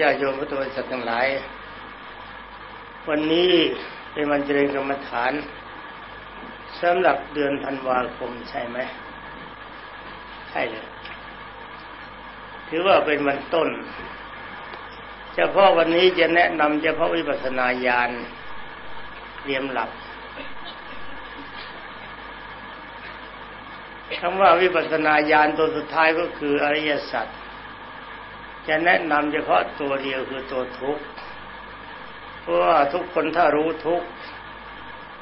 ญาโยมพุทธบริษัททั้งหลาย วันนี้เป็นวันเจริญกรรมฐานสำหรับเดือนธันวาคมใช่ไหมใช่เลยถือว่าเป็นวันต้นเฉพาะวันนี้จะแนะนำเฉพาะวิปัสสนาญาณเตรียมหลับคำว่าวิปัสสนาญาณตัวสุดท้ายก็คืออริยสัจ จะแนะนำเฉพาะตัวเดียวคือตัวทุกข์เพราะว่าทุกคนถ้ารู้ทุกข์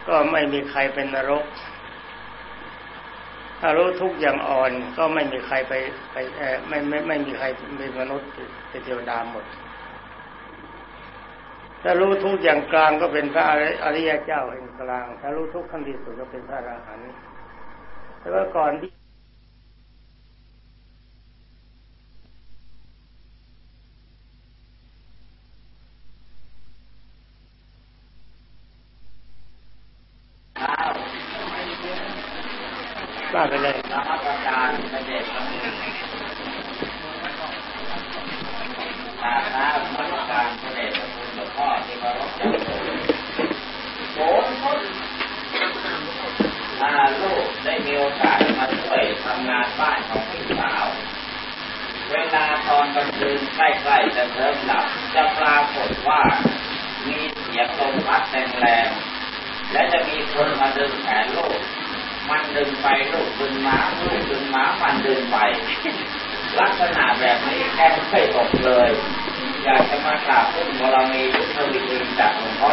ก็ไม่มีใครเป็นนรก ถ้ารู้ทุกอย่างอ่อนก็ไม่มีใครไปไปไม่ไม่ไม่มีใครเป็นมนุษย์เป็นเทวดาหมด ถ้ารู้ทุกอย่างกลางก็เป็นพระอริยเจ้าแห่งกลาง ถ้ารู้ทุกข์ขั้นที่สุดก็เป็นพระอรหันต์แต่ว่าก่อนที่ว่าไปเลยนมัสการพระเดชพระคุณกราบน้นมัสการพระเดชพระคุณหลวงพ่อที่เคารพอย่างสูงผมถ้าลูกได้มีโอกาสมาช่วยทำงานบ้านของพี่สาว เวลาตอนกลางคืนใกล้ๆจะเริ่มหลับ จะปรากฏว่ามีเสียงลมพัดแรงๆและจะมีคนมาดึงแขนลูกมันดึงไปลูกดึงม้าลูกดึงม้ามันดึงไป ลักษณะแบบนี้แค่ไม่ตกเลย อยากจะมากราบพุ่งบารมีทุกทวีตจากหลวงพ่อ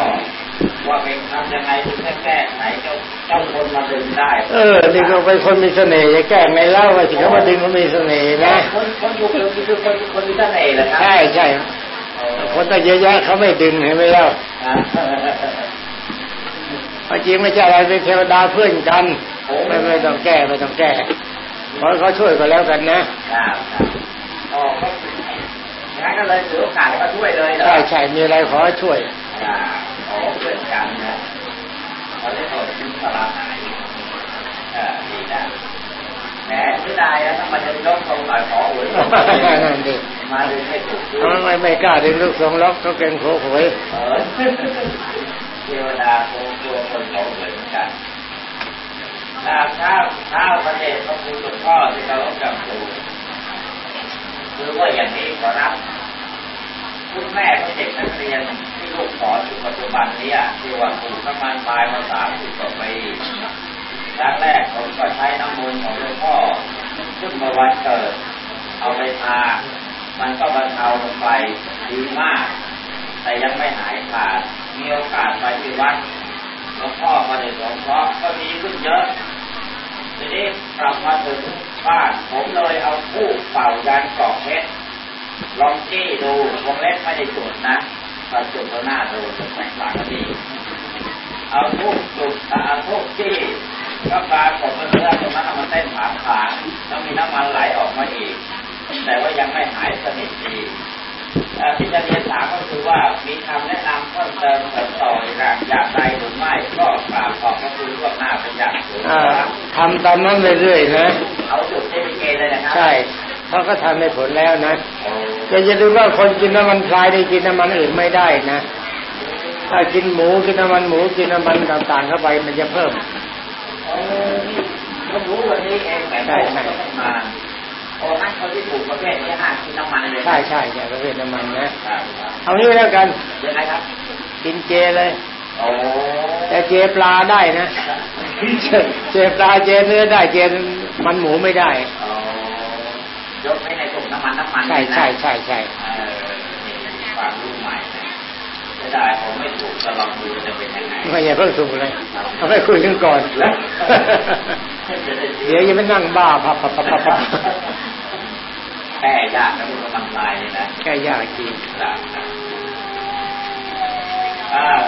ว่าเป็นทำยังไงถึงจะแก้ไหนเจ้าเจ้าคนมาดึงได้ เออนี่ก็เป็นคนมีเสน่ห์จะแก้ไงเล่าว่าถึงเขามาดึงเขามีเสน่ห์นะคนคนอยู่คือคนคนมีเสน่ห์เหรอครับใช่ใช่คนแต่เยอะแยะเขาไม่ดึงเห็นไหมเล่าจริงไม่ใช่อะไรเป็นเทวดาเพื่อนกันไม่ไม่ต้องแก้ไม่ต้องแก้ ขอเขาช่วยก็แล้วกันนะอ๋องั้นก็เลยถือโอกาสมาช่วยเลยใช่ใช่มีอะไรขอช่วยอ๋อเพื่อนกันนะเขาได้เอาชิ้นสลาหายอ่าดีนะแหมไม่ได้แล้วถ้ามันจะยกทรงหน่อยขอหวยนั่นดิมาดึงให้ถูกไม่ไม่กล้าดึงลูกทรงล็อกเขาเก่งโขหวยเทวดาโกงตัวคนเขาหมือ กันถ้าข้าวข้าประเทศพระคุณหลวงพ่อที่เราจำสูคือว่าอย่างนี้ขอรับคุณแม่ของเด็กนักเรียนที่ลูกสอนอยู่ปัจจุบันนี้ที่ว่าถูกน้ำมันตายมาสามสิบกว่าปีครั้งแรกผมก็ใช้น้ำมูลของหลวงพ่อขึ้นมาวันเกิด เอาไปทา มันก็บรรเทาลงไปดีมาก แต่ยังไม่หายขาด มีโอกาสไปที่วัดหลวงพ่อมาได้สงเคราะห์ก็ดีขึ้นเยอะ ทีนี้กลับมาถึงบ้านผมเลยเอาผู้เป่ายันกรอกเพชรลองจี้ดูวงเล็บไม่ได้จุดนะพอจุดก็หน้าดูจุดแตกต่างกันดีเอาทุกจุดเอาทุกจี้ก็ปลากฏว่าเนื้อตรงนั้นมันเต้นผางผางแล้วมีน้ำมันไหลออกมาอีก แต่ว่ายังไม่หายสนิทดีที่จะเรียนถามก็คือว่ามีคำแนะนำเพิ่มเติมเสริมต่ออีกอย่างใดหรือไม่ก็กราบขอบพระ คุณล่วงหน้าเป็นอย่างสูงทำตามนั้นเรื่อยๆนะเอาจุดที่มีเกณฑ์เลยนะครับใช่เขาก็ทำในผลแล้วนะจะจะดูว่าคนกินน้ำมันพลายได้กินน้ำมันอื่นไม่ได้นะถ้ากินหมูกินน้ำมันหมูกินน้ำมันต่างๆเข้าไปมันจะเพิ่มเขารู้วันนี้เองแต่ใช่ใช่มาโอ้นั่นเขาที่ถูกประเภทนี้ห้ากินน้ำมันเลยใช่ใช่ใช่ประเภทน้ำมันนะเอานี้แล้วกันยังไงครับ กินเจเลย แต่เจปลาได้นะ เจปลาเจเนื้อได้เจมันหมูไม่ได้ยกไม่ในถุงน้ำมันน้ำมันใช่ใช่ใช่ใช่ความรู้ใหม่ไม่ได้ผมไม่ถูกจะลองดูจะเป็นยังไงไม่อย่าเพิ่งถูกเลยเอาไปคุยกันก่อนเดี๋ยวยังไม่นั่งบ้าพับพับพับพับแก้ยากนะมันกำลายนะแก้ยากจริงถ้า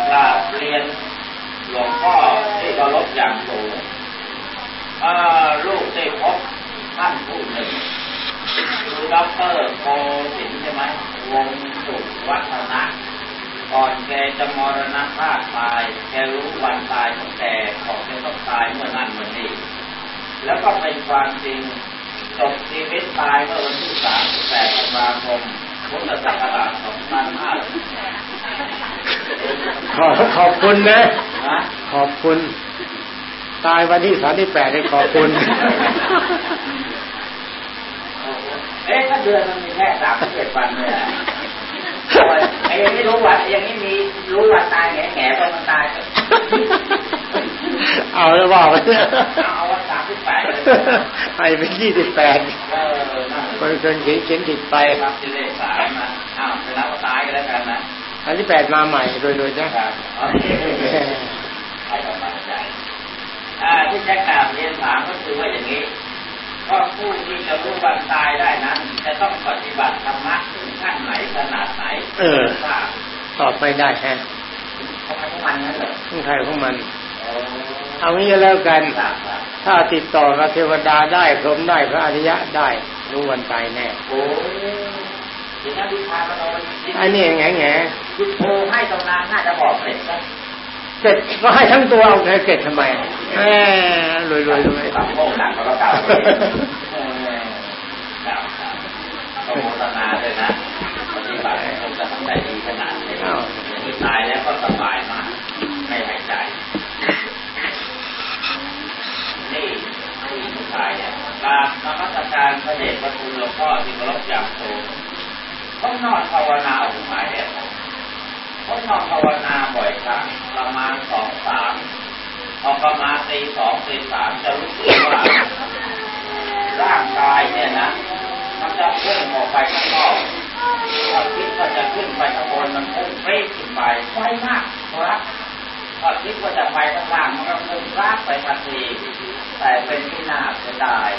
กราบเรียนหลวงพ่อที่เคารพอย่างสูงลูกได้พบท่านผู้หนึ่งคือด็อกเตอร์โกสินใช่ไหมวงสุวัฒนะก่อนแกจะมรณภาพตาย แกรู้วันตายของแกของแกต้องตายเมื่อนั้นเมื่อนี้ แล้วก็เป็นความจริงจบชีวิตตายเมื่อวันที่สามแปดธันวาคมพุทธศักราชสองพันห้า ขอขอบคุณนะนะ ขอบคุณ ตายวันที่สามที่แปดได้ขอบคุณ เอ๊ะถ้าเดือนมันมีแค่สามสิบเจ็ดวันเนี่ยไอ้ยังไม่รู้วันยังไม่มีรู้วันตายแง่แง่ตอนมันตาย เอาแล้วว่าไปเอาวันสามสิบแปดเลยไปเป็นยี่สิบแปดเออนั่นคนคนเขียนเขียนผิดไปไปรับ อันที่แปดมาใหม่โดยโดยนะครับโอเคให้กำลังใจอ่าที่แจ็คกราบเรียนถามก็คือว่าอย่างนี้ก็ผู้ที่จะรู้วันตายได้นั้น จะต้องปฏิบัติธรรมะถึงขั้นไหนขนาดไหนเออทราบตอบไม่ได้ฮะทำไมพวกมันนั้นเหรอของใครของมันโอ้เอางี้ก็แล้วกันทราบครับถ้าติดต่อกับเทวดาได้พรหมได้พระอริยะได้รู้วันตายแน่โอ้อย่างนั้นวิชามันเอามันคิดอันนี้แง่แง่คิดโทรให้ตรงนั้นน่าจะบอกเสร็จซะเจ็ดก็ให้ทั้งตัวเอาแค่เจ็ดทำไมแหมรวยรวยรวยตับโมกหนักเขาก็เก่าเลยเออเก่าครับก็โฆษณาเลยนะปฏิบัติคงจะต้องใจดีขนาดนี้อย่างนี้ตายแล้วก็สบายมาก ไม่หายใจ นี่ผู้ผู้ชายเนี่ยกราบนมัสการพระเดชพระคุณหลวงพ่อที่เคารพอย่างสูง ต้องนอนภาวนาออกมาเนี่ยต้องนอนภาวนาบ่อยครั้งประมาณสองสามพอประมาณตีสองตีสามจะรู้สึกว่าร่างกายเนี่ยนะมันจะพุ่งออกไปข้างนอกพอคิดว่าจะขึ้นไปข้างบนมันพุ่งเรี้ยขึ้นไปไวมากครับพอคิดว่าจะไปข้างล่างมันก็พุ่งลากไปทันทีแต่เป็นที่น่าเสียดาย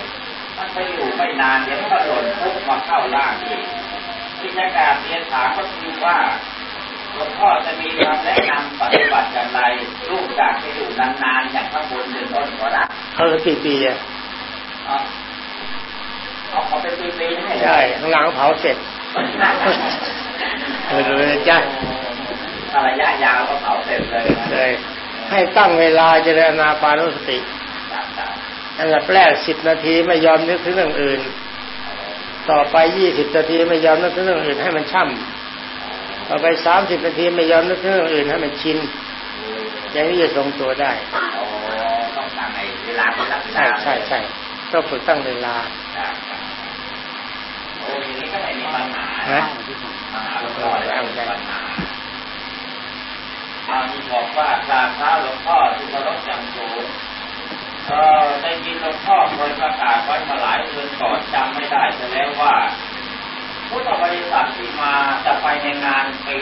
มันไปอยู่ไม่นานเดี๋ยวมันก็หล่นพุ่งมาเข้าล่างอีก ที่จะการเรียนถามก็คือว่าหลวงพ่อจะมีคำแนะนำปฏิบัติอย่างไรลูกอยากจะอยู่นานๆอย่างพระบุญหรือต้นขอรับเขากี่ปีอะเอาเอาขอเป็นปีๆให้เลยใช่ข้างหลังเผาเสร็จเออเลยจ้ะถ้าระยะยาวก็เผาเสร็จเลยนะเลยให้ตั้งเวลาเจริญนาปานุสติครับครับอันดับแรกสิบนาทีไม่ยอมนึกถึงเรื่องอื่น ต่อไปยี่สิบนาทีไม่ยอมนึกถึงเรื่องอื่นให้มันช่ำต่อไปสามสิบนาทีไม่ยอมนึกถึงเรื่องอื่นให้มันชินอย่างนี้จะทรงตัวได้โอ้ต้องตั้งในเวลาเป็นรักใช่ใช่ใช่ต้องฝึกตั้งเวลาครับครับโอ้อย่างนี้ก็ไม่มีปัญหาฮะมหาหลวงพ่อแล้วไม่มีปัญหาตอนนี้บอกว่ากราบเท้าหลวงพ่อที่เคารพอย่างสูง เออได้ยินหลวงพ่อเคยประกาศไว้มาหลายเดือนก่อนจำไม่ได้จะแล้วว่า พุทธบริษัทที่มาจะไปในงานปี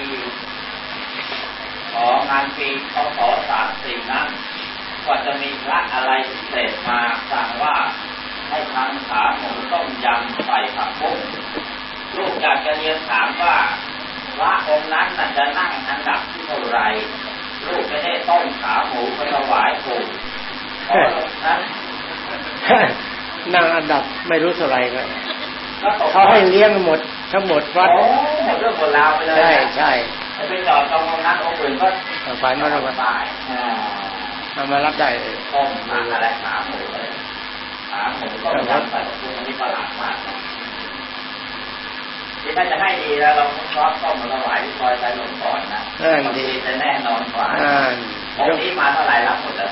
ของงานปีพศสามสี่นั้นก็จะมีพระอะไรพิเศษมาสั่งว่าให้ทำขาหมูต้มยำใส่ผักบุ้งลูกอยากจะเรียนถามว่าพระองค์นั้นจะนั่งอันดับที่เท่าไหรลูกจะได้ต้มขาหมูไปถวายปู่ นั้นนั่งอันดับไม่รู้เท่าไหร่ก็ก็ตกเขาให้เลี้ยงหมดทั้งหมดวัดโอ้หมดเรื่องหมดราวไปเลยใช่นะใช่ไปจอดตรงนั้นองค์อื่นก็ฝันว่าเราตายอ่าเอามารับได้เลยต้มมาอะไรขาหมูเลยขาหมูต้มยำใส่กุ้งอันนี้ประหลาดมากที่ถ้าจะให้ดีแล้วเราซอสต้มมาถวายที่ซอยใจหลวงก่อนนะนั่นดีจะแน่นอนกว่าอ่านองยค์กนี้มาเท่าไหร่รับหมดเลย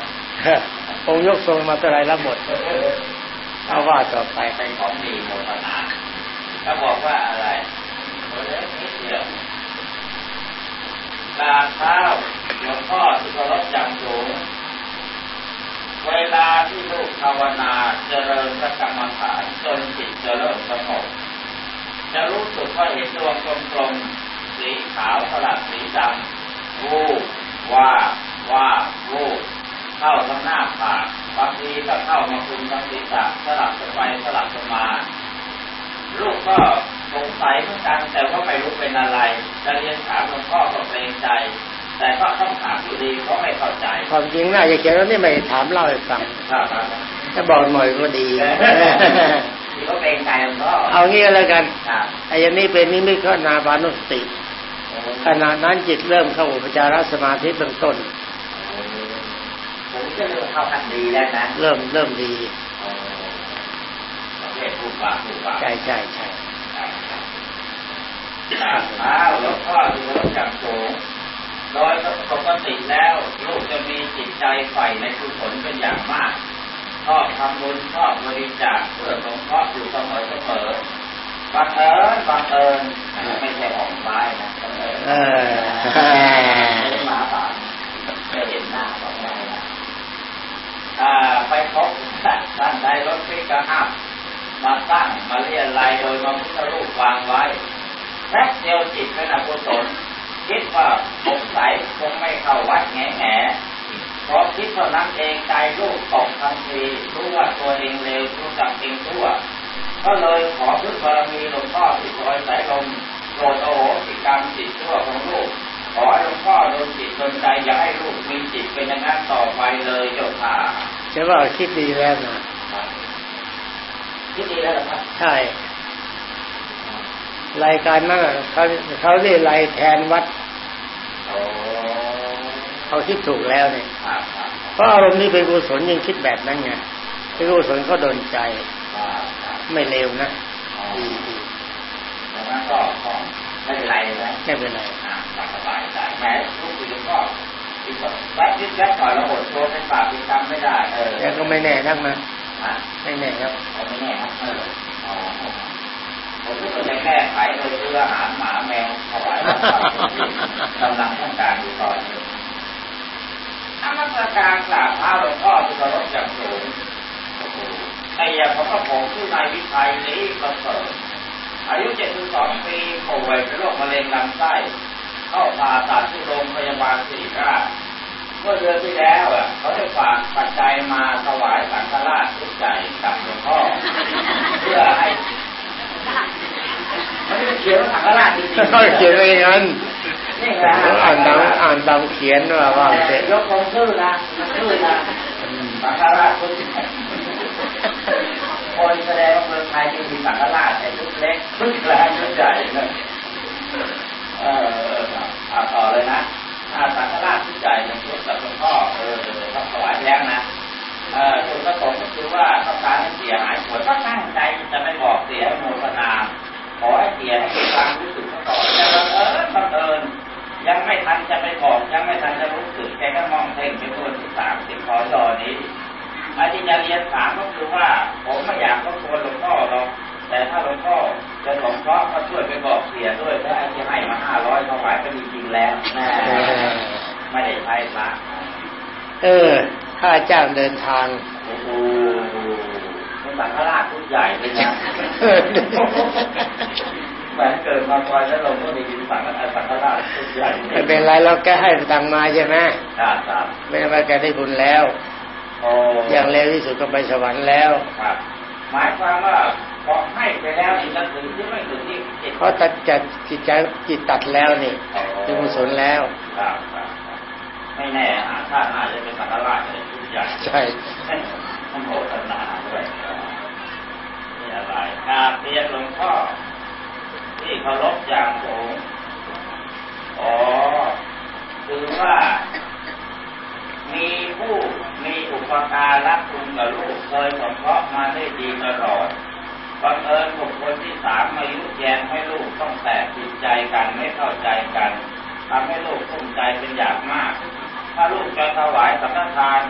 องยกทรงมาเท่ไรรับหมดเอาว่าต่อไปเป็นของดีโมทนาก็บอกว่าอะไรเล็กนิดเดียวกราบเท้าหลวงพ่อที่เคารพอย่างสูงเวลาที่ลูกภาวนาเจริญพระกรรมฐานจนจิตจะเริ่มสงบจะรู้สึกว่าเห็นดวงกลมๆสีขาวสลับสีดำวูบว่าว่าวูบ เข้าทางหน้าผากบางทีก็เข้ามาคุมทางศีรษะสลับกันไปสลับกันมาลูกก็สงสัยเหมือนกันแต่ว่าไม่รู้เป็นอะไรจะเรียนถามหลวงพ่อก็เกรงใจ แต่ก็ต้องถามอยู่ดีเพราะไม่เข้าใจความจริงน่าจะเขียนว่านี่ไม่ถามเล่าให้ฟังครับครับถ้าบอกหน่อยก็ดีที่เขาเป็นใจหลวงพ่อเอางี้ก็แล้วกันครับไอ้อยันนี้เป็นนิมิตข้นาปานุสติขณะนั้นจิตเริ่มเข้าอุปจารสมาธิเบื้องต้นผมจะ เริ่มเข้ากันดีแล้วนะ เริ่มเริ่มดีประเภทผู้ปากผู้ปากใช่ใช่ใช่กราบเท้าหลวงพ่อที่เคารพอย่างสูงโดยปกติแล้วลูกจะมีจิตใจใฝ่ในกุศลเป็นอย่างมากชอบทำบุญชอบบริจาคเพื่อสงเคราะห์อยู่เสมอเสมอบังเอิญบังเอิญไม่ใช่ของไม้นะบังเอิญเออไม่ได้มาป่าไม่เห็นหน้าของเรานะอ่า ไปพบท่านได้รถพิกอัพมาตั้งมาเรียนรายโดยมาพุทธรูปวางไว้แป๊บเดียวจิตเป็นอกุศลคิดว่าสงสัยคงไม่เข้าวัดแง่แง่เพราะคิดเท่านั้นเองใจลูกตกทันทีรู้ว่าตัวเองเลวรู้จักเองชั่ว ก็เลยขอพึ่งบารมีหลวงพ่อที่คอยสายลมโปรดโอโหสิกรรมจิตชั่วของลูกขอให้หลวงพ่อโดนจิตโดนใจอย่าให้ลูกมีจิตเป็นอย่างนั้นต่อไปเลยเจ้าค่ะ ใช่ว่าคิดดีแล้วนะคิดดีแล้วเหรอครับใช่รายการนั้นน่ะเขาเขาเรียกรายแทนวัดโอ้เขาคิดถูกแล้วเนี่ยครับครับเพราะอารมณ์นี้เป็นกุศลยังคิดแบบนั้นไงเป็นกุศลก็โดนใจครับครับไม่เลวนะอ๋อดีดีดังนั้นก็ก็ไม่เป็นไรนะไม่เป็นไรอ่าสบายใจแม้ลูกคุยกั บพ่ออีกสักแป๊บนิดแป๊บหน่อยเราอดโทษเป็นปากเป็นคำไม่ได้เออแต่ก็ไม่แน่นักนะอ่าไม่แน่ครับผมไม่แน่ครับเอออ๋อผมก็จะแก้ไขโดยซื้ออาหารหมาแมวถวายวัดพระที่กำลังต้องการอยู่ตอนนี้อามาตรการกราบเท้าหลวงพ่อที่เคารพอย่างสูงโอ้โหไอ้ยาของพระผมชื่อนายวิชัยนี้ประเสริฐอายุ 72 ปีป่วยเป็นโรคมะเร็งลำไส้ เข้าผ่าตัดที่โรงพยาบาลศิริราชเมื่อเดือนที่แล้วอะเขาได้ฝากปัจจัยมาถวายสังฆราชทุกใจกับหลวงพ่อเพื่อให้ไม่ได้เขียนว่าสังฆราชจริงๆก็เขียนไว้อย่างนั้นนี่ไงอ่านตามอ่านตามเขียนว่าว่าแต่เสร็จยกลงชื่อนะชื่อนะอืมสังฆราชทุกใจคนแสดงว่าเมืองไทยจะมีสังฆราชแต่ชุดเล็กชุดกลางชุดใหญ่เนี่ย เออเออเอาต่อเลยนะอาสังฆราชที่ใจในชุดกับหลวงพ่อเออต้องถวายแล้วนะเออจุดประสงค์ก็คือว่าต้องการให้เสียหายผลก็ตั้งใจจะไม่บอกเสียโมทนาขอให้เสียให้เกิดความรู้สึกก่อนแต่บังเอิญบังเอิญยังไม่ทันจะไปบอกยังไม่ทันจะรู้สึกแกก็มองเพ่งไปตัวที่สามสิบพอจอนี้อาจารย์เรียนถามก็คือว่าผมไม่อยากรบกวนหลวงพ่อหรอกแต่ถ้าหลวงพ่อ จะสงเคราะห์ก็ช่วยไปบอกเสียด้วยถ้าไอ้ที่ให้มาห้าร้อยถวายก็จริงๆแล้วแน่เออไม่ได้ใช้พระเออค่าจ้างเดินทางโอ้โหเป็นสังฆราชทุกใหญ่เลยนะแหมเกิดมาคอยแล้วเราก็ได้ยินสังฆราชสังฆราชทุกใหญ่ไม่เป็นไรเราแกให้ตังค์มาใช่ไหมครับครับไม่เป็นไรแกได้บุญแล้วโอ้อย่างเร็วที่สุดก็ไปสวรรค์แล้วครับหมายความว่า พอให้ไปแล้วนี่จะถึงที่ไม่ถึงที่จิตเพราะตัดจัดจิตใจจิตตัดแล้วนี่เป็นกุศลแล้วครับครับครับไม่แน่อาชาติหน้าจะเป็นสังฆราชอะไรทุกใหญ่ใช่ท่านโหดนาด้วยนี่อะไรการเรียนหลวงพ่อที่เคารพอย่างสูงอ๋อคือว่า มีผู้มีอุปการะคุณกับลูกเคยสงเคราะห์มาได้ดีตลอด บังเอิญบุคคลที่สามมายุแยงให้ลูกต้องแตกจิตใจกันไม่เข้าใจกันทำให้ลูกทุ่มใจเป็นอย่างมาก ถ้าลูกจะถวายสังฆทาน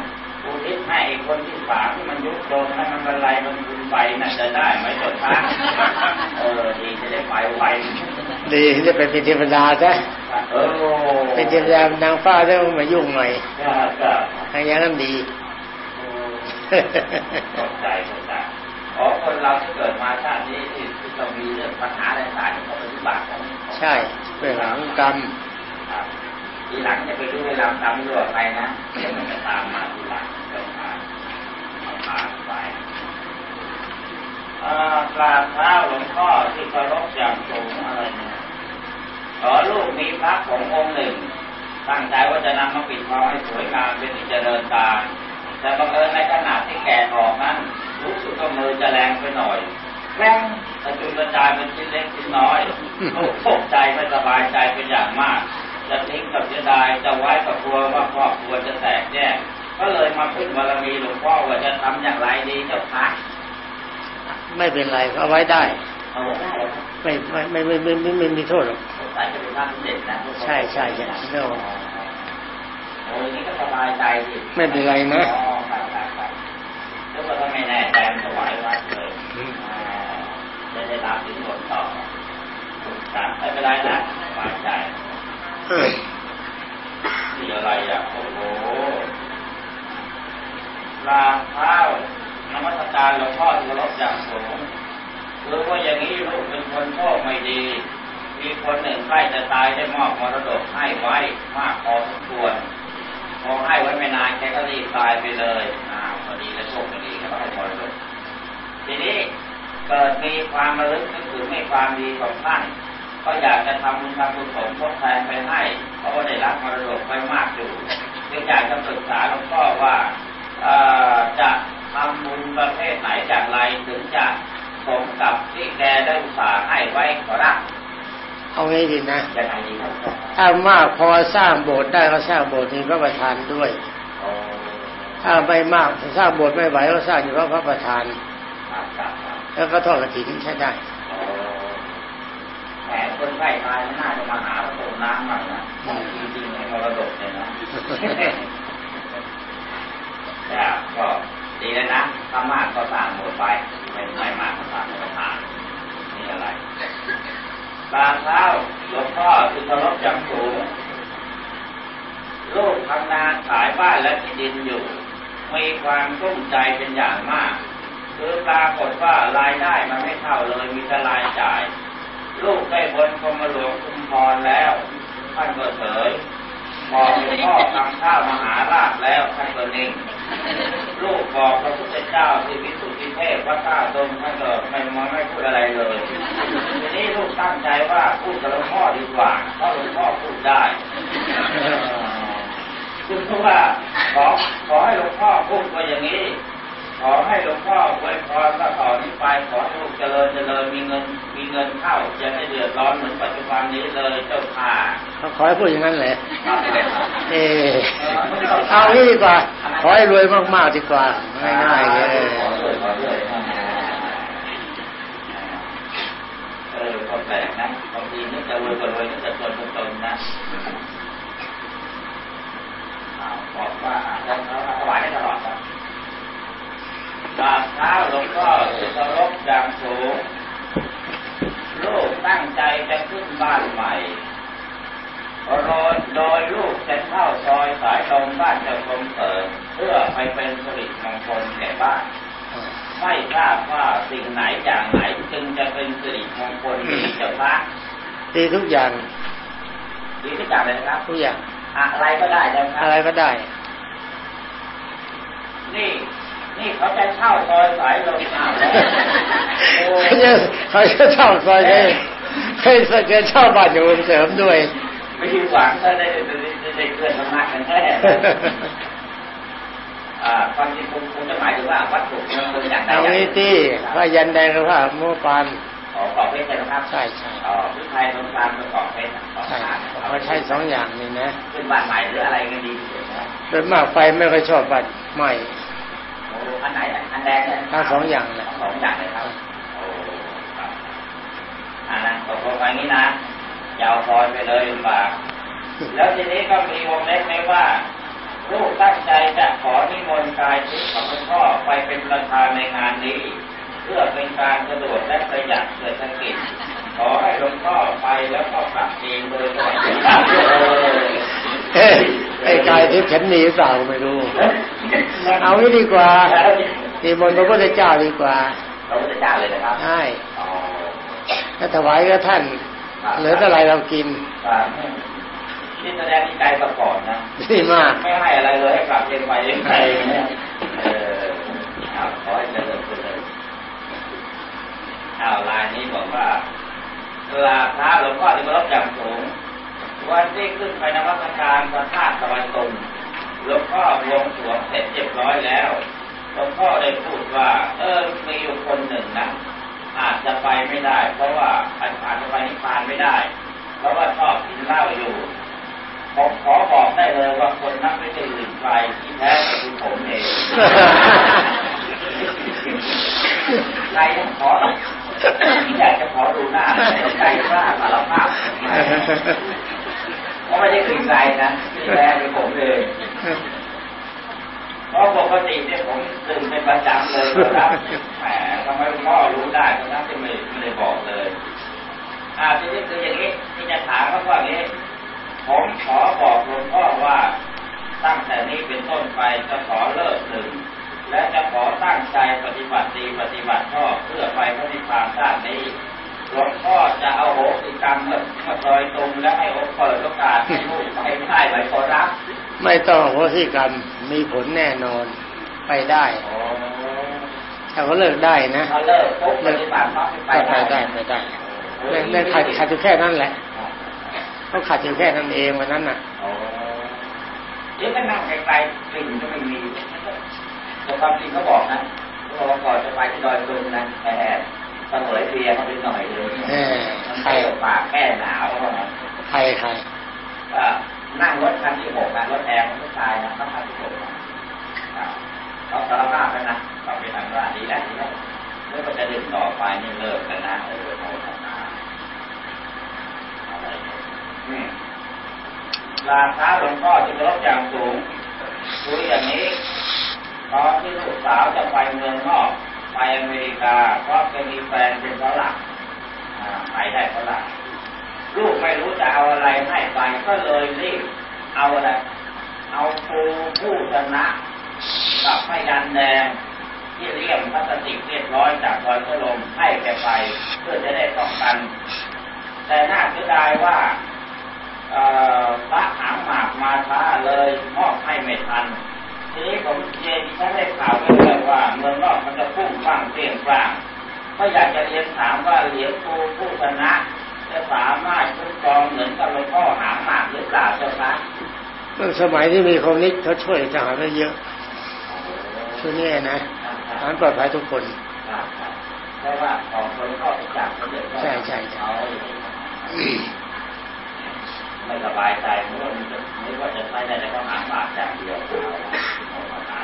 อุทิศให้ไอ้คนที่สามที่มันยุบโดนให้มันบรรลัยมันคุณไปน่ะจะได้ไหมเจ้าคะเออดีจะได้ไปไวดีจะไปเป็นเทวดาซะเออเป็นเทวดานางฟ้าแล้วมายุ่งหน่อยก็ก็ทางอย่างนั้นดีเข้าใจเข้าใจอ๋อคนเราที่เกิดมาชาตินี้ที่ที่เรามีเรื่องปัญหาต่างๆเขาปฏิบัติของใช่เรื่องหลังกรรมครับทีหลังจะไปดูเวลาทำด้วยไปนะเดี๋ยวมันจะตามมาทีหลังเกิดมาเอาผ่านไปอ่ากราบเท้าหลวงพ่อที่เคารพอย่างสูงอะไรเนี่ยขอลูกมีพระของค์องค์หนึ่ง ตั้งใจว่าจะนำมาปิดทองให้สวยงามเป็นที่เจริญตาแต่บังเอิญในขณะที่แกะออกนั้น รู้สึกว่ามือจะแรงไปหน่อยแรงกระจุยกระจายเป็นชิ้นเล็กชิ้นน้อยลูกตกใจไม่สบายใจเป็นอย่างมาก จะทิ้งกับเสียดายจะไว้กับกลัวว่าครอบครัวจะแตกแยกก็เลยมาพึ่งบารมีหลวงพ่อว่าจะทำอย่างไรดีเจ้าค่ะไม่เป็นไรเอาไว้ได้อเอาไว้ได้แล้วครับไม่ไม่ไม่ไม่ไม่ไม่ไม่มีโทษหรอกสงสัยจะเป็นบ้านเด็กนะใช่ใช่ใช่เรื่องโอ้ยนี่ก็สบายใจดิไม่เป็นไรนะ อ๋อครับครับครับ แล้วก็ถ้าไม่แน่ใจมันถวายวัดเลยอ่าจะได้รับถึงผลต่อครับไม่เป็นไรนะสบายใจเออนี่อะไรอะโอ้โหลาข้าวนมัสการหลวงพ่อที่เคารพอย่างสูงคือว่าอย่างนี้ลูกเป็นคนโชคไม่ดี มีคนหนึ่งใกล้จะตายได้มอบมรดกให้ไว้มากพอสมควรพอให้ไว้ไม่นานแกก็รีบตายไปเลยอ้า วพอดีและโชคไม่ดีก็ให้มรดกทีนี้เกิดมีความระลึกนึกถึงในความดีของท่านก็อยากจะทำบุญทำกุศลทดแทนไปให้เพราะว่าได้รับมรดกไปมากอยู่จึงอยากจะปรึกษาหลวงพ่อว่าเอ่อจะทำบุญประเภทไหนอย่างไรถึงจะสมกับที่แกได้อุตส่าห์ให้ไว้ขอรับเอางี้ดีนะจะทำดีครับถ้ามากพอสร้างโบสถ์ได้ก็สร้างโบสถ์มีพระประธานด้วยโอ้ ถ้าไม่มากสร้างโบสถ์ไม่ไหวก็สร้างเฉพาะพระประธาน แล้วก็ทอดกระถิ่นใช้ได้แหมคนใกล้ตายมันน่าจะมาหาพระตรงน้ำหน่อยนะจริงๆในมรดกเนี่ยนะจ้าก็ดีแล้วนะถ้ามากก็สร้างหมดไปไม่ไม่มากก็สร้างประธานนี่อะไรตาเท้าหลวงพ่อคือเคารพจำสูงลูกทำงานขายบ้านและที่ดินอยู่ มีความกุ้มใจเป็นอย่างมากคือปรากฏว่ารายได้มันไม่เท่าเลยมีแต่รายจ่าย ลูกได้บนกรมหลวงคุมพรแล้วท่านก็เสยบอกหลวงพ่อทำข้าวมหาราชแล้วท่านก็นิ่งลูกบอกพระพุทธเจ้าที่วิสุทธิเทพว่าข้าตรงท่านก็ไม่มาไม่พูดอะไรเลยทีนี้ลูกตั้งใจว่าพูดกับหลวงพ่อดีกว่าเพราะหลวงพ่อพูดได้ คุณพูดว่าขอขอให้หลวงพ่อพูดว่าอย่างนี้ ขอให้หลวงพ่ออวยพรว่าต่อนนี้ไปขอให้ลูกเจริญเจริญมีเงินมีเงินเข้าจะไม่เดือดร้อนเหมือนปัจจุบันนี้เลยเจ้าค่ะเขาขอให้พูดอย่างนั้นแหละครับเออเอางี้ดีกว่า ขอให้รวยมากๆดีกว่าง่ายๆเลยขอเลยขอเลยเออก็แปลกนะบางทีนึกจะรวยก็รวยนึกจะจนก็จนนะอ้าว บอกว่าเราเราถวายได้ตลอดครับบาปเท้าหลวงพ่อสุเคารพอย่างสูงลูกตั้งใจจะขึ้นบ้านใหม่โดยโดยลูกจะเข้าซอยสายตรงบ้านเจ้าคมเสริมเพื่อไปเป็นสิริมงคลแก่บ้านไม่ทราบว่าสิ่งไหนอย่างไหนจึงจะเป็นสิริมงคลดีเจ้าพระดีทุกอย่างดีทุกอย่างเลยนะครับทุกอย่าง อะไรก็ได้เจ้าครัอะไรบก็ได้ นี่ นี่เขาจะเช่าซอยสายลมอ้าวแล้วโอ้เขาจะเขาจะเช่าซอยให้ให้จะเช่าบ้านอยู่เสริมด้วยไม่ผิดหวังถ้าได้ได้ได้ได้ได้เพื่อนมากกันแท้อ่าความจริงคงคงจะหมายถึงว่าวัตถุมงคลอย่างใดเอาอย่างหงี้นึ่งที่ว่ายันแดงกับว่าโมปาน ขอขอบเพชรใช่ไหมครับ ใช่ใช่อ๋อพี่ไทยตรงกลางประกอบเพชรสองใช่ข้างเขาใช้สองอย่างนี่นะขึ้นบ้านใหม่หรืออะไรกันดีที่สุดนะโดยมากไฟไม่ค่อยชอบบัดไหม่โอ้อันไหนอะอันแดงเนี่ยทั้งสองอย่างแหละสองอย่างเลยครับโอ้ครับอ่านะตกลงไปงี้นะยาวซอยไปเลยลำบากแล้วทีนี้ก็มีวงเล็บไหมว่าลูกตั้งใจจะขอนิมนต์กายทิพย์ของหลวงพ่อไปเป็นประธานในงานนี้ เพื่อเป็นการสะดวกและประหยัดเศรษฐกิจขอให้หลวงพ่อไปแล้วก็กลับเองโดยสวัสดิภาพเอ้ยไอ้กายทิพย์ฉันมีหรือเปล่าไม่รู้ เอางี้ดีกว่านิมนต์พระพุทธเจ้าดีกว่าพระพุทธเจ้าเลยนะครับใช่อ๋อถ้าถวายก็ท่านเหลือเท่าไหรเรากินครับนี่แสดงที่ใจประกอบนะดีมากไม่ให้อะไรเลยให้กลับเองไปเองไปเนี่ยเออเอาขอให้เจริญเจริญเอาลายนี้บอกว่าลาพระหลวงพ่อที่เคารพอย่างสูงวันที่ขึ้นไปนวัตการพระธาตุตะวันตกหลวงพ่อบวงสรวงเสร็จเรียบร้อยแล้วหลวงพ่อได้พูดว่า เออมีอยู่คนหนึ่งนะอาจจะไปไม่ได้ เพราะว่าอาจจะไปนิพพานไม่ได้ เพราะว่าชอบกินเหล้าอยู่ผมขอบอกได้เลยว่าคนนั้นไม่ใช่อื่นใครที่แท้ก็คือผมเองแใจขออยากจะขอดูหน้า แต่ใจกล้าสารภาพเพราะไม่ได้ถึงใจนะที่แรงเป็นผมเลยเพราะปกติเนี่ยผมตื่นเป็นประจำเลยครับแหมทำไมพ่อรู้ได้ทั้งที่ไม่ไม่ได้บอกเลย อ่าทีนี้คืออย่างนี้ที่จะถามก็ว่าอย่างนี้ ผมขอบอกหลวงพ่อว่าตั้งแต่นี้เป็นต้นไปจะขอเลิกหนึ่งและจะขอตั้งใจปฏิบัติดีปฏิบัติชอบเพื่อไปพระนิพพานชาตินี้ หลวงพ่อจะเอาโหสิกรรมมาซอยตรงและให้โอเปิดโอกาสให้ลูกไปได้ไหมขอรับไม่ต้องโหสิกรรมมีผลแน่นอนไปได้โอ้ถ้าเขาเลิกได้นะถ้าเลิกปุ๊บปฏิบัติชอบไปก็ไปได้ไปได้เรื่องเรื่องขาดขาดอยู่แค่นั้นแหละเขาขาดอยู่แค่นั้นเองวันนั้นน่ะโอ้เดี๋ยวก็นั่งไกลๆกลิ่นก็ไม่มีแต่ความจริงเขาบอกนะเขาบอกว่าก่อนจะไปที่ดอยตุงนะแหมเสมอเบียร์เขาไปหน่อยเลยเออใครปากแก้หนาวเขาบอกใครใครก็นั่งรถคันที่หกนะรถแอร์ของผู้ชายนะนั่งคันที่หกนะเขาสารภาพแล้วนะเราไปทำว่าดีแล้วดีแล้วเมื่อก็จะดื่มต่อไปนี่เลิกแล้วนะเออโมทนาอะไรเนี่ยอืมราคาหลวงพ่อที่ลดอย่างสูงคุยอย่างนี้ตอนที่ลูกสาวจะไปเมืองนอก ไปอเมริกาเพราะเคยมีแฟนเป็นฝรั่งไปได้ฝรั่งลูกไม่รู้จะเอาอะไรให้ไปก็เลยรีบเอาอะไร เอาปูผู้ชนะกับพยันแดงที่เรียมพลาสติกเรียบร้อยจากรอยพระลมให้แกไปเพื่อจะได้ป้องกัน แต่น่าเสียดายว่าพระหางหมากมาช้าเลยมอบให้ไม่ทัน ทีนี้ผมเรียนที่ฉันได้ข่าวว่า งเปลี่ยนกลางก็อยากจะเรียนถามว่าเหรียญปูผู้ชนะจะสามารถคุ้มครองเหมือนกับหลวงพ่อหางหมากหรือเปล่าเจ้าคะเมื่อสมัยที่มีคอมมิวนิสต์เขาช่วยทหารได้เยอะช่วยแน่นะทหารปลอดภัยทุกคนครับครับเพราะว่าของคนก็ไปจับเขาเด็กใช่ใช่ใช่เขาไม่สบายใจเพราะว่ามันจะไม่ว่าจะใช้ได้แต่ก็หางหมากอย่างเดียวเอาเอาหา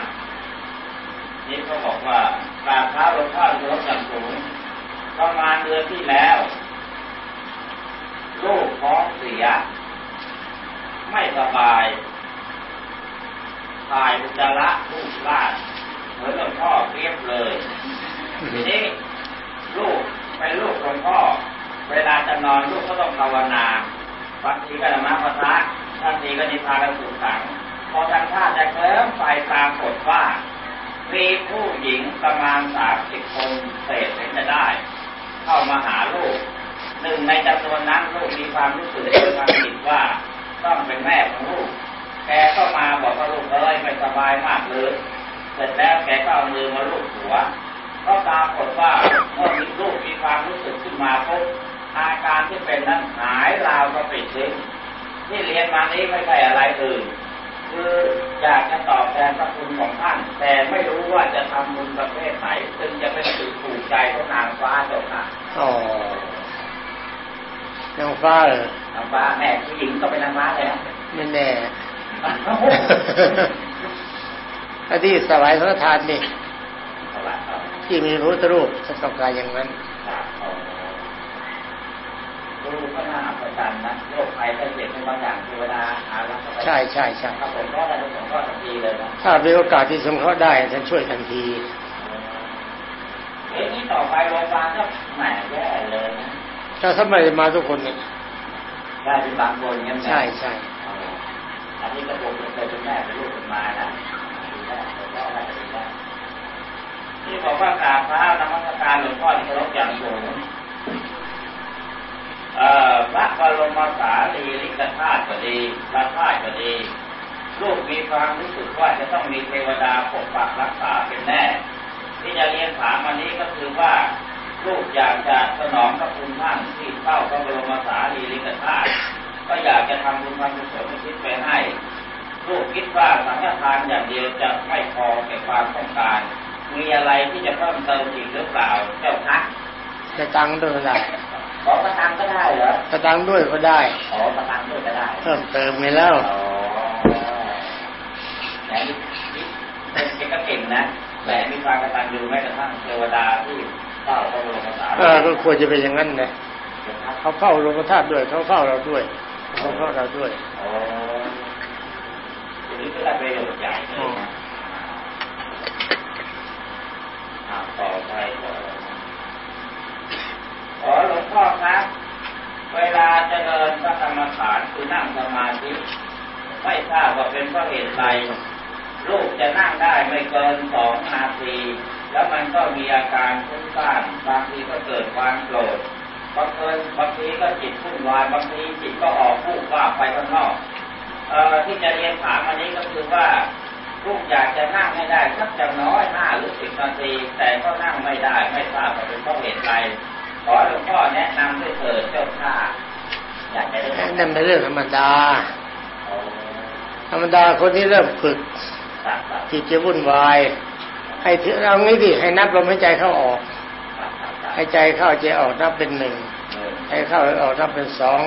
นี่เขาบอกว่า กราบเท้าหลวงพ่อที่รบอย่างสูงประมาณเดือนที่แล้วลูกท้องเสีย ไม่สบายถ่ายอุจจาระลูกลาดเหมือนหลวงพ่อเรียบเลยทีนี้ลูกเป็นลูกหลวงพ่อ เวลาจะนอนลูกก็ต้องภาวนาบางทีก็นมาพระทะบางทีก็นิพพานสุขสังพอทางท่าจะเคลิ้มไปตามกฎว่า มีผู้หญิงประมาณสามสิบคนเศษถึงจะได้ เข้ามาหาลูกหนึ่งในจำนวนนั้นลูกมีความรู้สึกมีความคิดว่าต้องเป็นแม่ของลูก แกก็มาบอกว่าลูกเอ้ยไม่สบายมากเลยเสร็จแล้วแกก็เอามือมาลูบหัว ก็ปรากฏว่าเมื่อมีลูกมีความรู้สึกขึ้นมาปุ๊บอาการที่เป็นนั้นหายราวก็ปิดทิ้งที่เรียนมานี้ไม่ใช่อะไรอื่น คืออยากจะตอบแทนพระคุณของท่าน แต่ไม่รู้ว่าจะทำบุญประเภทไหนจึงจะเป็นสื่อถูกใจของนางฟ้าเจ้าค่ะอ๋อนางฟ้าเหรอนางฟ้าแม่ผู้หญิงก็เป็นนางฟ้าเลยนะไม่แน่อดีตสวายพระทานนี่เอาละเอาที่มีพระพุทธรูปจะต้องการอย่างนั้นครับเอา ดูก็น่าอัศจรรย์นะโรคภัยไข้เจ็บในบางอย่างเทวดาอารักษ์เข้าไปใช่ใช่ใช่ถ้าผมก็ได้ผมก็ทันทีเลยนะถ้ามีโอกาสที่สงเคราะห์ได้ฉันช่วยทันทีเอ๊ะนี่ต่อไปโรงพยาบาลก็แหมแย่เลยนะถ้าทำไมมาทุกคนเนี่ยได้เป็นบางคนงั้นนะใช่ใช่เอาอันนี้ก็ผมเคยเป็นแม่เป็นลูกเป็นมานะดีแล้วเป็นพ่อได้ดีแล้วที่บอกว่ากราบพระนมัสการหลวงพ่อที่เคารพอย่างสูงเอ่อ พระบรมสารีริกธาตุก็ดีพระธาตุก็ดี ลูกมีความรู้สึกว่าจะต้องมีเทวดาปกปักรักษาเป็นแน่ ที่จะเรียนถามวันนี้ก็คือว่าลูกอยากจะสนองพระคุณท่านที่เฝ้าพระบรมสารีริกธาตุก็อยากจะทำบุญทำกุศลอุทิศไปให้ ลูกคิดว่าสังฆทานอย่างเดียวจะไม่พอแก่ความต้องการ มีอะไรที่จะเพิ่มเติมอีกหรือเปล่าเจ้าคะจะตังด้วยก็ได้ ขอประทานก็ได้เหรอจะตังค์ด้วยก็ได้ขอประทานด้วยก็ได้เพิ่มเติมไงแล้วอ๋อแหมนี่เป็นก็เก่งนะแต่มีความกตัญญูแม้กระทั่งเทวดาที่เฝ้าพระบรมสารีเออก็ควรจะเป็นอย่างนั้นนะเขาเฝ้าหลวงพ่อธาตุด้วยเขาเฝ้าเราด้วยเขาเฝ้าเราด้วยโอ้ทีนี้ก็ได้ประโยชน์ใหญ่เลยนะอ่าต่อไปก็ ขอหลวงพ่อครับ เวลาเจริญพระกรรมฐานคือนั่งสมาธิไม่ทราบว่าเป็นเพราะเหตุใดลูกจะนั่งได้ไม่เกินสองนาที แล้วมันก็มีอาการฟุ้งซ่านบางทีก็เกิดความโกรธบางทีบางทีก็จิตวุ่นวายบางทีจิตก็ออกพูดว่าไปข้างนอกเอ่อที่จะเรียนถามอันนี้ก็คือว่าลูกอยากจะนั่งให้ได้สักอย่างน้อยห้าหรือสิบนาที แต่ก็นั่งไม่ได้ไม่ทราบว่าเป็นเพราะเหตุใด ขอหลวงพ่อแนะนำด้วยเถิดเจ้าข้าอยากจะได้นั่นเป็นเรื่องธรรมดา ธรรมดาคนที่เริ่มฝึกครับครับจิตจะวุ่นวาย ให้ถือเอางี้ดิให้นับลมหายใจเข้าออกให้ใจเข้าใจออกนับเป็นหนึ่งให้เข้าออกนับเป็นสอง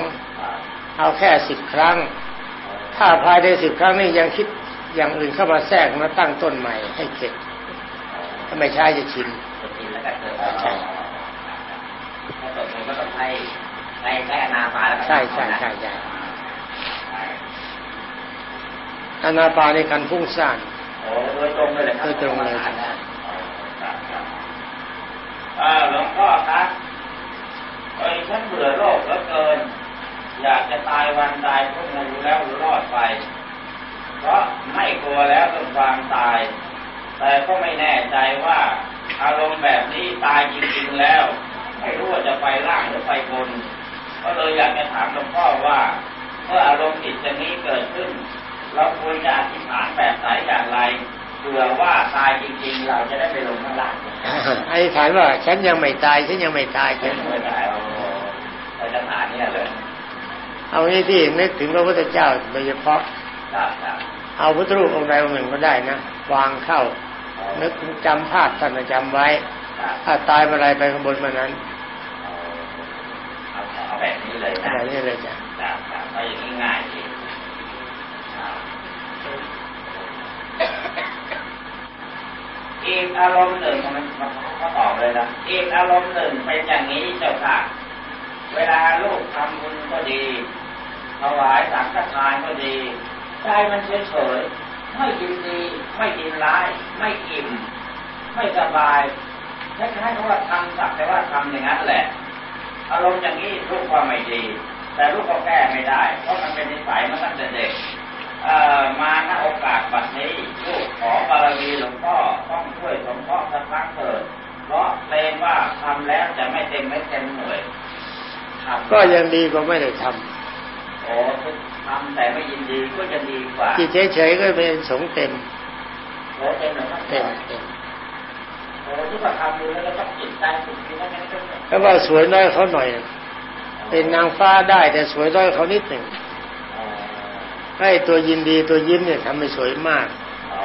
เอาแค่สิบครั้ง ถ้าภายในสิบครั้งนี้ยังคิดอย่างอื่นเข้ามาแทรกมาตั้งต้นใหม่ให้เข็ดถ้าไม่ใช่จะชินจะ กินแล้วก็เจอถ้าตกลงก็ต้องใช้ใช้ใช้อนาปาแล้วก็ใช่ใช่ใช่ใช่อนาปานในการพุ่งซ่านโอ้โดยตรงเลยเลยครับโดยตรงเลยครับครับอ่าหลวงพ่อครับเอ้ยฉันเบื่อโลกเหลือเกิน อยากจะตายวันตายพรุ่งมารู้แล้วรอดไป เพราะไม่กลัวแล้วจนความตาย แต่ก็ไม่แน่ใจว่าอารมณ์แบบนี้ตายจริงๆแล้ว ไม่รู้ว่าจะไปล่างหรือไปบน ก็เลยอยากจะถามหลวงพ่อว่าเมื่ออารมณ์จิตอย่างนี้เกิดขึ้น เราควรจะอธิษฐานแบบไหนอย่างไรเผื่อว่าตายจริงๆ เราจะได้ไปลงข้างล่างอธิษฐานว่า ฉันยังไม่ตายฉันยังไม่ตายเป็ฉันนเมื่อไหร่เราเราจะฐานเนี่ยเลยเอางี้ที่นึกถึงพระพุทธเจ้าโดยเฉพาะครับครับเอาพุทธรูปองค์ใดองค์หนึ่งก็ได้นะวางเข้านึกถึงจำภาพท่านจำไว้ครับ ถ้าตายเมื่อไรไปข้างบนเมื่อนั้นเอาเอาแบบนี้เลยอะนะไรนี่เลยจ้ะครับครับเอาอย่างนี้ง่ายดีครับอีกอารมณ์หนึ่งมันมันเขาตอบเลยนะอีกอารมณ์หนึ่งเป็นอย่างนี้เจ้าค่ะเวลาลูกทำบุญก็ดีถวายสังฆทานก็ดีใจมันเฉยเฉยๆไม่ยินดี ไม่ยินร้าย ไม่อิ่ม ไม่สบาย คล้ายๆกับว่าทำสักแต่ว่าทำอย่างนั้นแหละ อารมณ์อย่างนี้ลูกก็ไม่ดี แต่ลูกก็แก้ไม่ได้ เพราะมันเป็นนิสัยมาตั้งแต่เด็กเอ่อมาณโอกาสบัดนี้ลูกขอบารมีหลวงพ่อต้องช่วยสงเคราะห์สักครั้งเถิดเพราะเกรงว่าทำแล้วจะไม่เต็มไม่เต็มหน่วยทำก็ยังดีกว่าไม่ได้ทโอ้ทำแต่ไม่ยินดีก็จะดีกว่าำจิตเฉยๆก็เป็นสงฆ์เต็มโอ้เต็มเลยครับเต็มเต็มโอ้ที่ว่าทำดู แล้วก็ต้องจิตใจสุดที่นั่นนั่นก็ถ้าว่าสวยน้อยเขาหน่อย เป็นนางฟ้าได้ แต่สวยน้อยเขานิดหนึ่งอ๋อไอ้ตัวยินดีตัวยิ้มเนี่ยทำให้สวยมากอ๋อ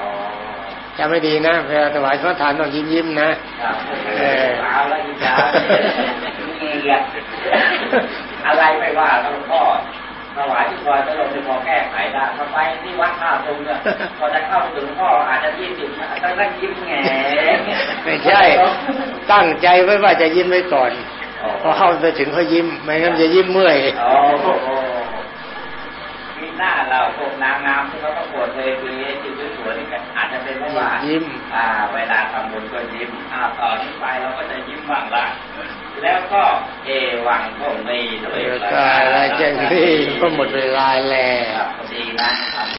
จำไม่ดีนะเวลาถวายพระทานต้องยิ้มยิ้มๆนะครับเออเอาละอีกาเกียรอะไรไม่ว่าหลวงพ่อ ถวายที่คอยก็ลงไปพอแก้ไขได้พอไปที่วัดท่าตุงเนี่ยพอจะเข้าไปถึงพ่ออาจจะยี่สิบต้องนั่งยิ้มแงไม่ใช่ ตั้งใจไว้ว่าจะยิ้มไว้ก่อนพอเข้าไปถึงเขายิ้ม ไม่งั้นจะยิ้มเมื่อยโอ้โหมีหน้าเราพวกนางงามที่เขาประกวดเลยคือไอ้ที่สวยๆนี่ก็อาจจะเป็นเพราะว่ายิ้ม อ่า เวลาทำบุญก็ยิ้มอ่าต่อนนี้ไปเราก็จะยิ้มบ้างละ แล้วก็เอวังก็มีด้วยเดี๋ยวก็อะไรเจนที่ก็หมดเวลาแล้วครับพอดีนะครับ